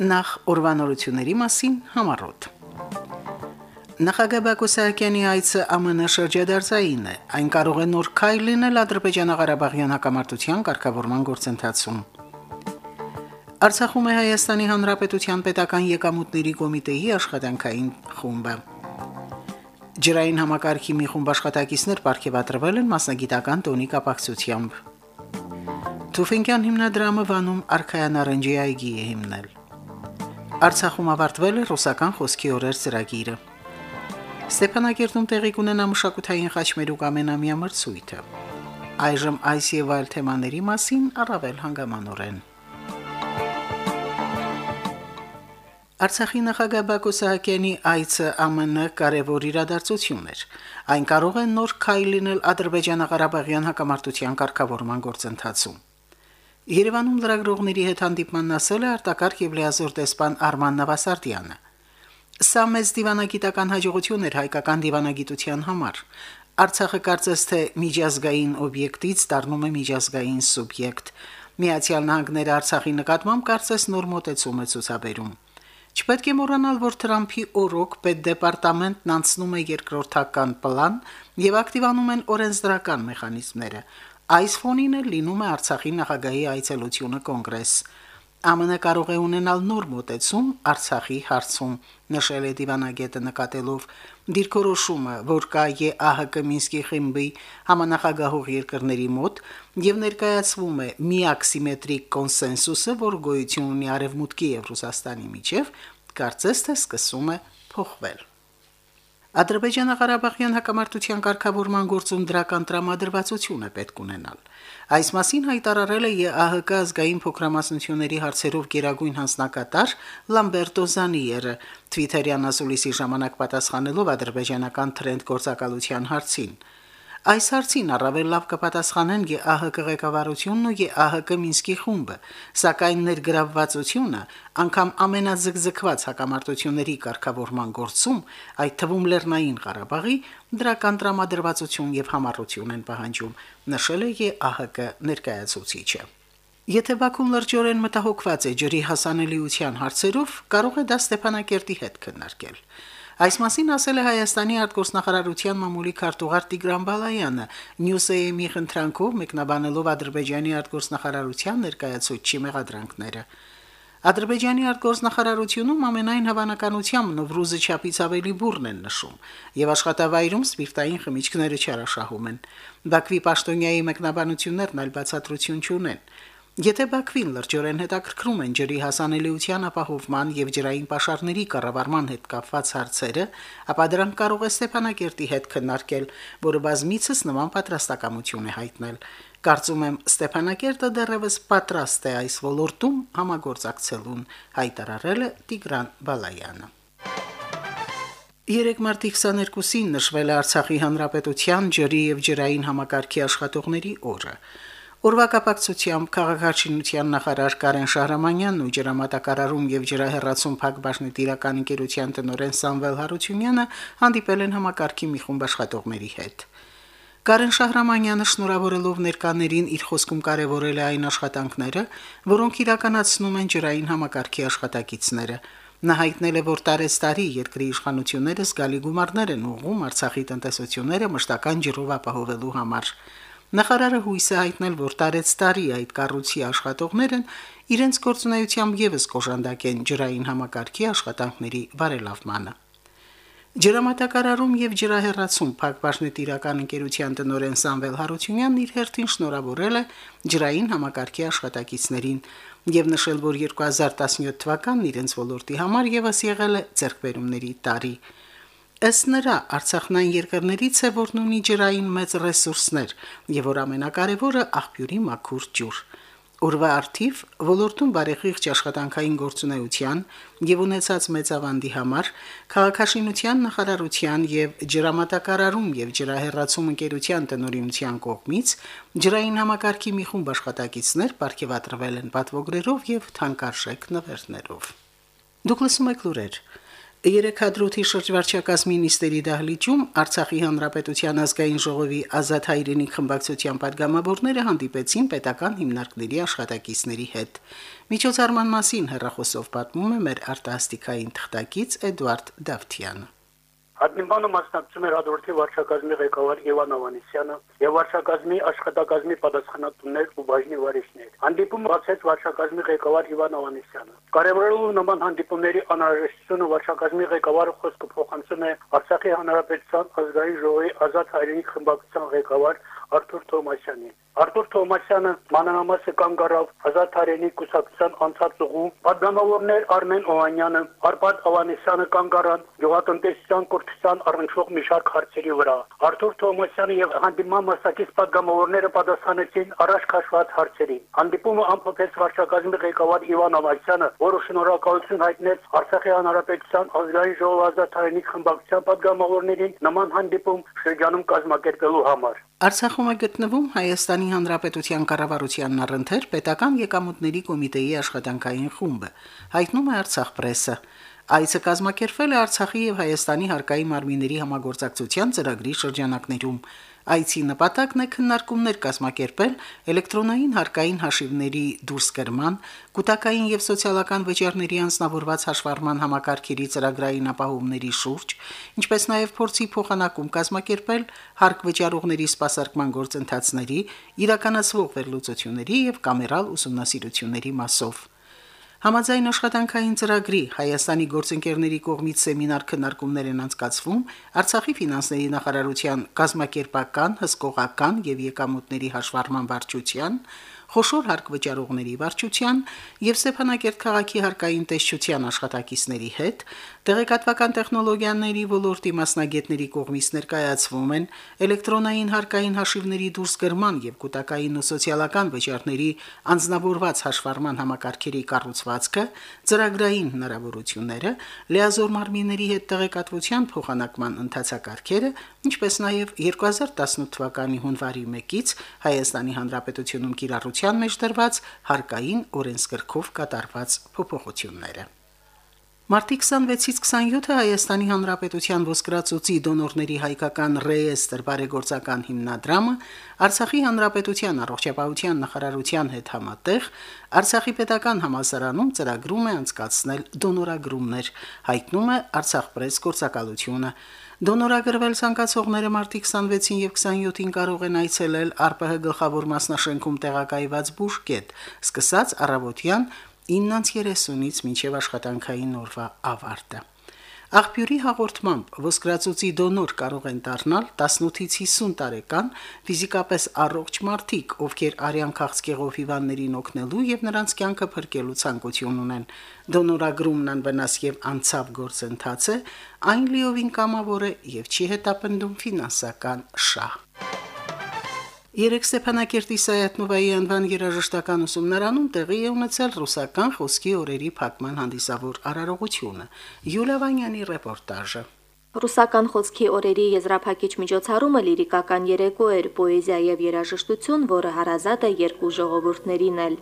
Նախ ուրվանորությունների մասին համառոտ։ Նախագահ Բակո Սահակյանի այցը ԱՄՆ շրջադարձային է։ Այն կարող է նոր քայլ լինել Ադրբեջանա-Ղարաբաղյան հակամարտության կարգավորման գործընթացում։ Արցախում է Հայաստանի Հանրապետության պետական եկամուտների կոմիտեի աշխատանքային խումբը։ Ջրային համակարգի մի խումբ աշխատակիցներ ապարգևատրվել են մասնագիտական տոնի կապակցությամբ։ Թուֆենկյան հիմնադրամը վանում արխայան առընջի այգի է հիմնել։ Արցախում ավարտվել է ռուսական խոսքի օրեր ծրագիրը։ Ստեփանակերտում տեղի կունենա մշակութային խաչմերուկ ամենամյա մրցույթը։ Այժմ այս եւ այլ թեմաների մասին առավել հանգամանորեն։ Արցախի նախագահ Բակո Սահակյանի այցը ԱՄՆ կարևոր իրադարձություն էր։ Այն կարող է նոր քայլ լինել Ադրբեջանա-Ղարաբաղյան հակամարտության կարգավորման գործընթացում։ Երևանում լրագրողների հետ հանդիպմանն ասել է արտակարգ եւ լիազոր դեսպան Արման Նավասարդյանը։ Սա մեծ դիվանագիտական հաջողություն էր հայկական դիվանագիտության համար։ Արցախը կարծես թե միջազգային օբյեկտից դառնում է միջազգային սուբյեկտ։ Միացյալ Նահանգները Արցախի նկատմամբ կարծես նոր մոտեցում է ցուցաբերում։ Չպետք է մոռանալ, որ Թրամփի օրոք պետդեպարտամենտն անցնում է երկրորդական պլան եւ ակտիվանում են օրենսդրական մեխանիզմները, Այս ֆոնին էլ լինում է Արցախի նախագահի այցելությունը կոնգրես։ ԱՄՆ կարող է ունենալ նոր մոտեցում Արցախի հարցում, նշել է դիվանագետը նկատելով դիրքորոշումը, որ կա ԵԱՀԿ Մինսկի խմբի համանախագահող երկրների մոտ եւ ներկայացվում է միակ սիմետրիկ կոնսենսուսը, որ գոյություն ունի Արևմուտքի եւ Ռուսաստանի միջև, կարծես թե սկսում է փոխվել։ Ադրբեջանա-Ղարաբաղյան հակամարտության կարգավորման գործում դրական տրամադրվածություն է պետք ունենալ։ Այս մասին հայտարարել է ԵԱՀԿ ազգային փոքրամասնությունների հարցերով գերագույն հանձնակատար Լամբերտո Զանիերը Twitter-յան ասուլիսի ժամանակ պատասխանելով ադրբեջանական տրենդ գործակալության հարցին։ Այս հարցին առավել լավ կպատասխանեն ԵԱՀԿ ղեկավարությունն ու ԵԱՀԿ Մինսկի խումբը, սակայն ներգրավվածությունը անգամ ամենաձգձգված հակամարտությունների կարգավորման գործում, այդ թվում Լեռնային Ղարաբաղի դրական տրամադրվածություն եւ համառություն են պահանջում, նշել է ԵԱՀԿ ներկայացուցիչը։ Եթե Բաքուն լրջորեն մտահոգված է ջրի հասանելիության հարցերով, կարող է դա Ստեփանակերտի հետ քննարկել։ Այս մասին ասել է Հայաստանի արտգործնախարարության մամուլի քարտուղար Տիգրան Բալայանը Նյուսեյմի խնդրանքով մեկնաբանելով Ադրբեջանի արտգործնախարարության ներկայացուցչի մեղադրանքները։ Ադրբեջանի արտգործնախարարությունում ամենայն հավանականությամբ Նովրուզը չափից ավելի բուրն են նշում եւ աշխատավայրում սպիրտային խմիչքները չարաշահում են։ Բաքվի պաշտոնյայի մեկնաբանություններն այլ բացատրություն չունեն։ Եթե Բաքվին լրջորեն հետաքրքրում են ջրի հասանելիության ապահովման եւ ջրային պաշարների կառավարման հետ կապված հարցերը, ապա դրանք կարող է Ստեփանակերտի հետ քննարկել, որը բազմիցս նման պատրաստակամություն է հայտնել։ Կարծում եմ Ստեփանակերտը դեռևս պատրաստ է այս ոլորտում համագործակցելուն, հայտարարել է Տիգրան Բալայանը։ 3 մարտի 22-ին նշվել է Արցախի հանրապետության ջրի եւ ջրային համակարգի աշխատողների օրը։ Օրվա կապակցությամբ քաղաքաշինության նախարար Կարեն Շահրամանյանն ու ջրամատակարարում եւ ջրահեռացում Փակbaşնի տիրական ընկերության տնօրեն Սամվել Հարությունյանը հանդիպել են համակարգի մի խումբ աշխատողների հետ։ Կարեն Շահրամանյանը շնորհավորելով ներկաներին իր խոսքում կարևորել է այն աշխատանքները, որոնք իրականացնում են ջրային համակարգի աշխատակիցները։ Նա հայտնել է, որ տարեստարի երկրի իշխանությունները զգալի գումարներ են ուղղում Արցախի տնտեսությունները մշտական ջրով ապահովելու համար։ Նախարարը հույս է հայտնել, որ տարեց տարի այդ կառույցի աշխատողներն իրենց գործունեությամբ եւս կոժանդակեն ջրային համակարգի աշխատանքների բարելավմանը։ Ջրամատակարարում եւ ջրահեռացում Փակbaşնի տիրական ընկերության տնօրեն Սամվել Հարությունյանն իր հերթին շնորհավորել է ջրային համակարգի աշխատակիցներին եւ նշել, որ 2017 թվականն իրենց ոլորտի համար եւս եղել է ձեռքբերումների տարի։ Ըստ նրա Արցախն այն երկրներից է, որն ունի ջրային մեծ ռեսուրսներ եւ որ ամենակարևորը աղբյուրի մաքուր ջուր։ Օրվա արդիվ ոլորտում բարեխիղճ աշխատանքային գործունեության եւ ունեցած մեծ ավանդի համար քաղաքաշինության նախարարության եւ ջրամատակարարում եւ ջրահեռացում ընկերության տնօրինության կողմից ջրային համակարգի մի խումբ աշխատակիցներ ապարգևատրվել են պատվոգրերով եւ թանկարժեք նվերներով։ Դուք լսում եք լուրեր։ Երեքադրութի շրջվարչակաց մինիստերի դահլիճում Արցախի Հանրապետության ազգային ժողովի ազատ հայրենի խմբակցության падգամավորները հանդիպեցին պետական հիմնարկների աշխատակիցների հետ։ Միջոցառման մասին հերրախոսով պատմում է մեր արտահաստիկային թղթակից Էդվարդ Դավթյանը։ Հանդիպանը մասնակցում էր հաջորդի վարչակազմի ղեկավար Իվան Ավանեսյանը եւ վարչակազմի աշխատակազմի պատասխանատուներ ու բաժնի վարիշներ։ Հանդիպումը բացեց վարչակազմի ղեկավար Իվան Ավանեսյանը։ Կարևորելով նման հանդիպումների անհրաժեշտությունը վարչակազմի ղեկավարը խոսքը փոխանցում է Արցախի հանրապետության ազգային ժողովի ազատ հայրենիք խմբակցության ղեկավար Արթուր Թոմասյանի։ Արթուր Թոմասյանը մանրամասը կանգ առավ Ազատ Հարենի կուսակցության անցած ուղու, պատգամավորներ Արմեն Օհանյանը, Արպատ Ավանեսյանը կանգ առան գյուղատնտեսության կորցության առնչվող մի շարք հարցերի վրա։ Արթուր Թոմասյանը եւ հանդիպման մասնակից պատգամավորները պատասխանեցին առաջ քաշված հարցերին։ Հանդիպումը ամփոփեց վարչակազմի ղեկավար Իվան Ավանեսյանը, որը շնորհակալություն հայտնեց Արցախի հանրապետության ազգային ժողովի Ազատ Հարենի խմբակցության պատգամավորներին նման հանդիպում շրջանում կազմակերպելու համար։ Արցախ Արցախում է գտնվում Հայաստանի Հանրապետության կառավարության առընթեր պետական եկամուտների կոմիտեի աշխատանքային խումբը, հայտնում է Արցախ պրեսը։ Այցը կազմակերպվել է Արցախի եւ Հայաստանի հարկայի մարմինների համագործակցության ծրագրի շրջանակներում։ Այցի նպատակն է քննարկումներ կազմակերպել էլեկտրոնային հարկային հաշիվների դուրսկրման, կൂട്ടակային եւ սոցիալական վճարների անձնավորված հաշվառման համակարգերի ծրագրային ապահովումների շուրջ, ինչպես նաեւ փորձի փոխանակում կազմակերպել հարկ վճարողների սպասարկման գործընթացների, իրականացվող վերլուծությունների եւ կամերալ ուսումնասիրությունների մասով։ Համաձայն աշխատանքային ծրագրի Հայաստանի գործընկերների կողմից սեմինար քննարկումներ են անցկացվում Արցախի ֆինանսների նախարարության կազմակերպական, հսկողական եւ եկամուտների հաշվառման վարչության խոշոր հարկվճարողների վարչության եւ Ստեփանակերտ քաղաքի հարկային տեսչության աշխատակիցների հետ տեղեկատվական տեխնոլոգիաների ոլորտի մասնագետների կողմից ներկայացվում են էլեկտրոնային հարկային հաշիվների դուրսգրման եւ կൂട്ടակային ու սոցիալական վճարների անձնավորված հաշվառման համակարգերի կառուցվածքը, ծրագրային հնարավորությունները, լիազոր մարմինների հետ տեղեկատվության փոխանակման ընթացակարգերը, ինչպես նաեւ 2018 թվականի հունվարի 1-ից Հայաստանի Հանրապետությունում կիրառության կառավարության մեջ դրված հարկային օրենսգրքով կատարված փոփոխությունները։ Մարտի 26-ից 27-ը Հայաստանի Հանրապետության ոսկրածոցի դոնորների հայկական ռեեստրը բարեգործական հիմնադրամը Արցախի Հանրապետության առողջապահության նախարարության հետ համատեղ Արցախի պետական համալսարանում ծրագրում է անցկացնել դոնորագրումներ, հայտնում է Արցախ պրես գործակալությունը։ Դոնորագրվել ցանկացողները մարտի 26-ին եւ 27-ին կարող են այցելել ԱՌՊՀ գլխավոր մասնաշենքում տեղակայված բուժկետ, սկսած առավոտյան 9:30-ից մինչև աշխատանքային օրվա ավարտը։ Աղբյուրի հաղորդմամբ ոսկրածոցի դոնոր կարող են դառնալ 18-ից 50 տարեկան ֆիզիկապես առողջ մարդիկ, ովքեր արյան քաղցկեղով հիվանդներին օգնելու եւ նրանց կյանքը փրկելու ցանկություն ունեն։ Դոնորագրումն անվնաս եւ անցավ գործընթաց է, այն լիովին կամավոր է եւ չի հետապնդում ֆինանսական շահ։ Երեք Ստեփանակերտի Սայաթնովայի անվան երաժշտական ուսումնարանում տեղի է ունեցել ռուսական խոսքի օրերի փակման հանդիսավոր արարողությունը։ Յուլիա Վանյանի ռեպորտաժը։ Ռուսական խոսքի օրերի եզրափակիչ միջոցառումը լիրիկական երեկո էր, պոեզիա եւ երաժշտություն, որը հարազատ է երկու ժողովուրդներին էլ։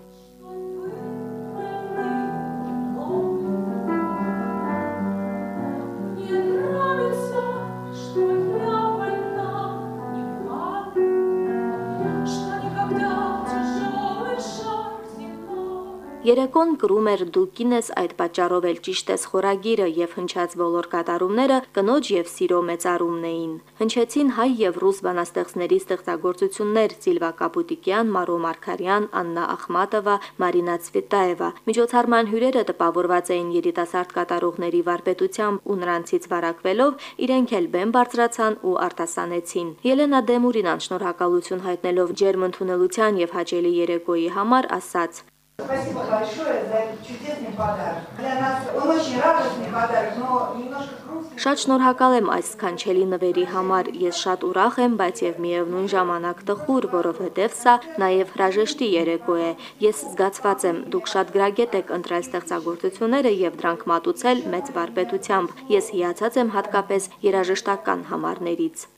Երեկոն կրում էր դուկինես այդ պատճառով էլ ճիշտ ես խորագիրը եւ հնչած բոլոր կատարումները կնոջ եւ սիրո մեծարումն էին։ Հնչեցին հայ եւ ռուս բանաստեղծների ստեղծագործություններ Սիլվա Կապուտիկյան, Մարո Մարկարյան, Աննա Ախմատովա, Մարինա Ցվիտաևա։ Միջոցառման հյուրերը տպավորված էին երիտասարդ կատարողների վարպետությամբ ու նրանցից վարակվելով իրենք էլ բեմ բարձրացան ու արտասանեցին։ Ելենա Դեմուրինան շնորհակալություն հայտնելով ջերմ ընդունելության եւ հաճելի երեկոյի համար ասաց. Спасибо большое за этот чудесный подарок. Для нас он очень радостный подарок, но немножко грустный. Շատ շնորհակալ եմ այս քանչելի նվերի համար։ Ես շատ ուրախ եմ, բայց եւ միևնույն ժամանակ տխուր, որովհետեւ սա նաեւ հրաժեշտի երեկո է։ Ես զգացված եմ, դուք շատ գրագետ եք ընտրել ստեղծագործությունները եւ դրանք մատուցել մեծ վարպետությամբ։ Ես հիացած եմ հատկապես երաժշտական համարներից։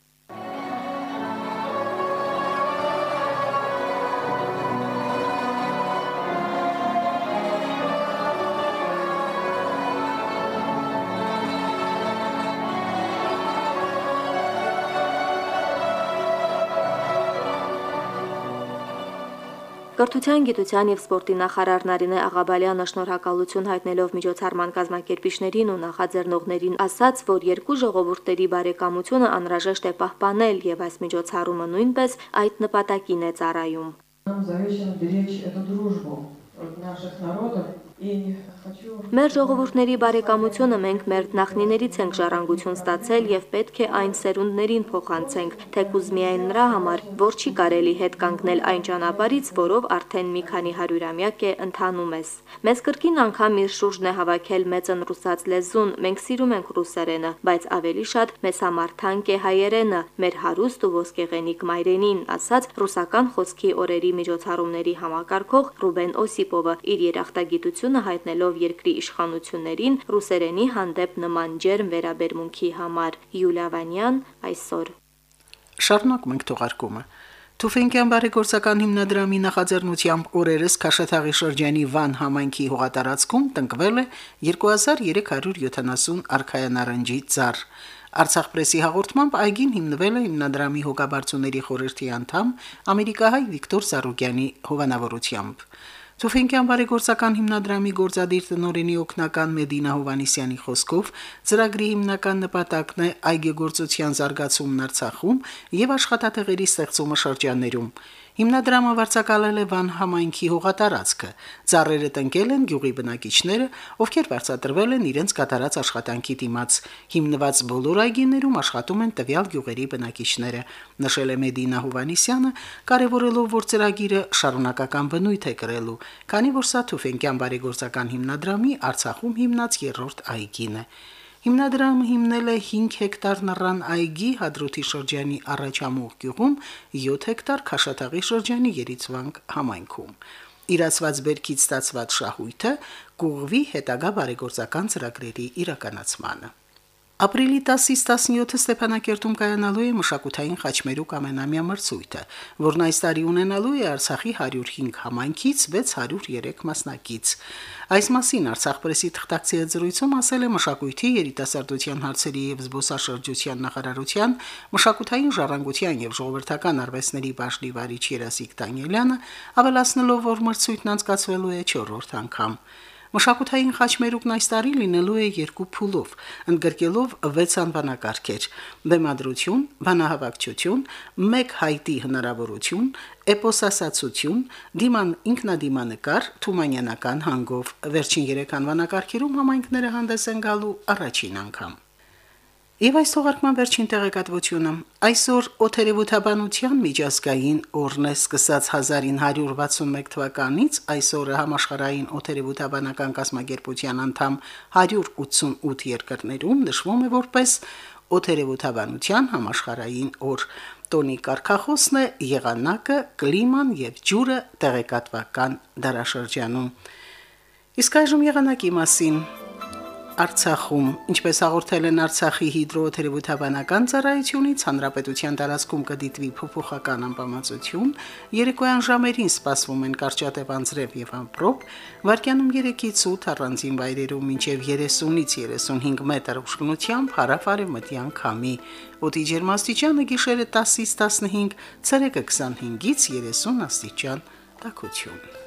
Կրթության, գիտության եւ սպորտի նախարար Նարինե Աղաբալյանը շնորհակալություն հայտնելով միջոցառման կազմակերպիչներին ու նախաձեռնողներին ասաց, որ երկու ժողովուրդների բարեկամությունը անհրաժեշտ է պահպանել եւ այս միջոցառումը նույնպես այդ նպատակին է ծառայում։ Нам завещано беречь эту дружбу наших народов Մեր ժողովուրդների բարեկամությունը մենք մեր նախնիներից ենք ժառանգություն ստացել եւ պետք է այն սերունդներին փոխանցենք, թեկուզ միայն նրա համար, որ չի կարելի հետ կանգնել այն ճանապարից, որով արդեն մի քանի հարյուրամյակ է ընթանում ես։ Մեզ կրկին անգամ իր շուրջն է հավաքել մեծն ռուսաց լեզուն, մենք սիրում ենք ռուսերենը, բայց ավելի շատ մեզ համար թանկ է հայերենը, մեր հարուստ ու ոսկեղենիկ մայրենին, ասաց ռուսական խոսքի օրերի միջոցառումների համակարգող Ռուբեն Օսիպովը իր երախտագիտությունը ողջունությունը հայտնելով երկրի իշխանություններին ռուսերենի հանդեպ նման ջերմ վերաբերմունքի համար։ Յուլիա Վանյան այսօր։ Շարունակում ենք թողարկումը։ Թուֆենկյան բարեգործական հիմնադրամի նախաձեռնությամբ օրերս Քաշաթաղի շրջանի Վան համայնքի հողատարածքում տնկվել է 2370 արխայանարնջի ծառ։ Արցախ պրեսի հաղորդմամբ այգին հիմնվել է հիմնադրամի հոգաբարձուների խորհրդի անդամ ամերիկահայ Վիկտոր Զարուգյանի հովանավորությամբ։ Թուֆենկյան բարեգործական հիմնադրամի գործադիր տնօրենի օգնական Մեդինա Հովանիսյանի խոսքով ծրագրի հիմնական նպատակն է այգեգործության զարգացումն Արցախում եւ աշխատատեղերի ստեղծումը շրջաններում։ Հիմնադրամը վարձակալել է Վան համայնքի հողատարածքը։ Ծառերը տնկել են գյուղի բնակիչները, ովքեր վարձատրվել են իրենց կատարած աշխատանքի դիմաց։ Հիմնված բոլոր այգիներում աշխատում են տվյալ գյուղերի բնակիչները, նշել է Մեդինա Հովանիսյանը, կարևորելով, որ ծրագիրը շարունակական բնույթ է կրելու, քանի որ սա Թուֆենկյան բարեգործական հիմնադրամի Արցախում հիմնած երրորդ այգին է։ Հիմնադրամը հիմնել է 5 հեկտար նռան այգի Հադրութի շրջանի Առաջամուղ գյուղում, 7 հեկտար Քաշաթաղի շրջանի Երիցվանք համայնքում։ Իրացված բերքից ստացված շահույթը կուղվի հետագա բարեգործական ծրագրերի իրականացմանը։ Ապրիլի 10-ից 17-ը Ստեփանակերտում կայանալու է մշակութային խաչմերուկ ամենամյա մրցույթը, որն այս տարի ունենալու է Արցախի 105 համայնքից 603 մասնակից։ Այս մասին Արցախ պրեսի թղթակցի զրույցում ասել է մշակույթի երիտասարդության հարցերի եւ զբոսաշրջության նախարարության մշակութային ժառանգության եւ ժողովրդական արվեստների բաժնի վարիչ Երասիկ Դանիելյանը, ավելացնելով, որ մրցույթն անցկացվելու է 4-րդ անգամ։ Մշակութային խաչմերուկն այս տարի լինելու է երկու փուլով, ընդգրկելով 6 անվանակարգեր՝ բեմադրություն, բանահավաքչություն, մեկ հայտի հնարավորություն, էպոսասացություն, դիման ինքնադիմանկար, թումանյանական հանգով։ Վերջին 3 անվանակարգերում համայնքները հանդես են գալու առաջին անգամ։ Եվ այս թողարկման վերջին տեղեկատվությունը։ Այսօր օթերևութաբանության միջազգային օրն է սկսած 1961 թվականից, այսօրը համաշխարհային օթերևութաբանական կազմակերպության անդամ 188 երկրներում նշվում է որպես օթերևութաբանության համաշխարհային օր։ Տոնի Կարքախոսն է եղանակը, կլիման եւ ջուրը տեղեկատվական դարաշրջանում։ Իսկ այժմ եղանակի մասին Արցախում, ինչպես հաղորդել են Արցախի հիդրոթերապևտաբանական ծառայությունից, հանրապետության տարածքում կդիտվի փոփոխական ամպամածություն, երեկոյան ժամերին սպասվում են կարճատև անձրև եւ ամպրոպ, վարկյանում 3-ից 8 առանձին վայրերում մինչև 30-ից 35 մետր ուշքնությամբ հարավարևմտյան քամի։ Օդի ջերմաստիճանը գիշերը 10-ից 15, ցերեկը 25-ից 30 աստիճան տաքություն։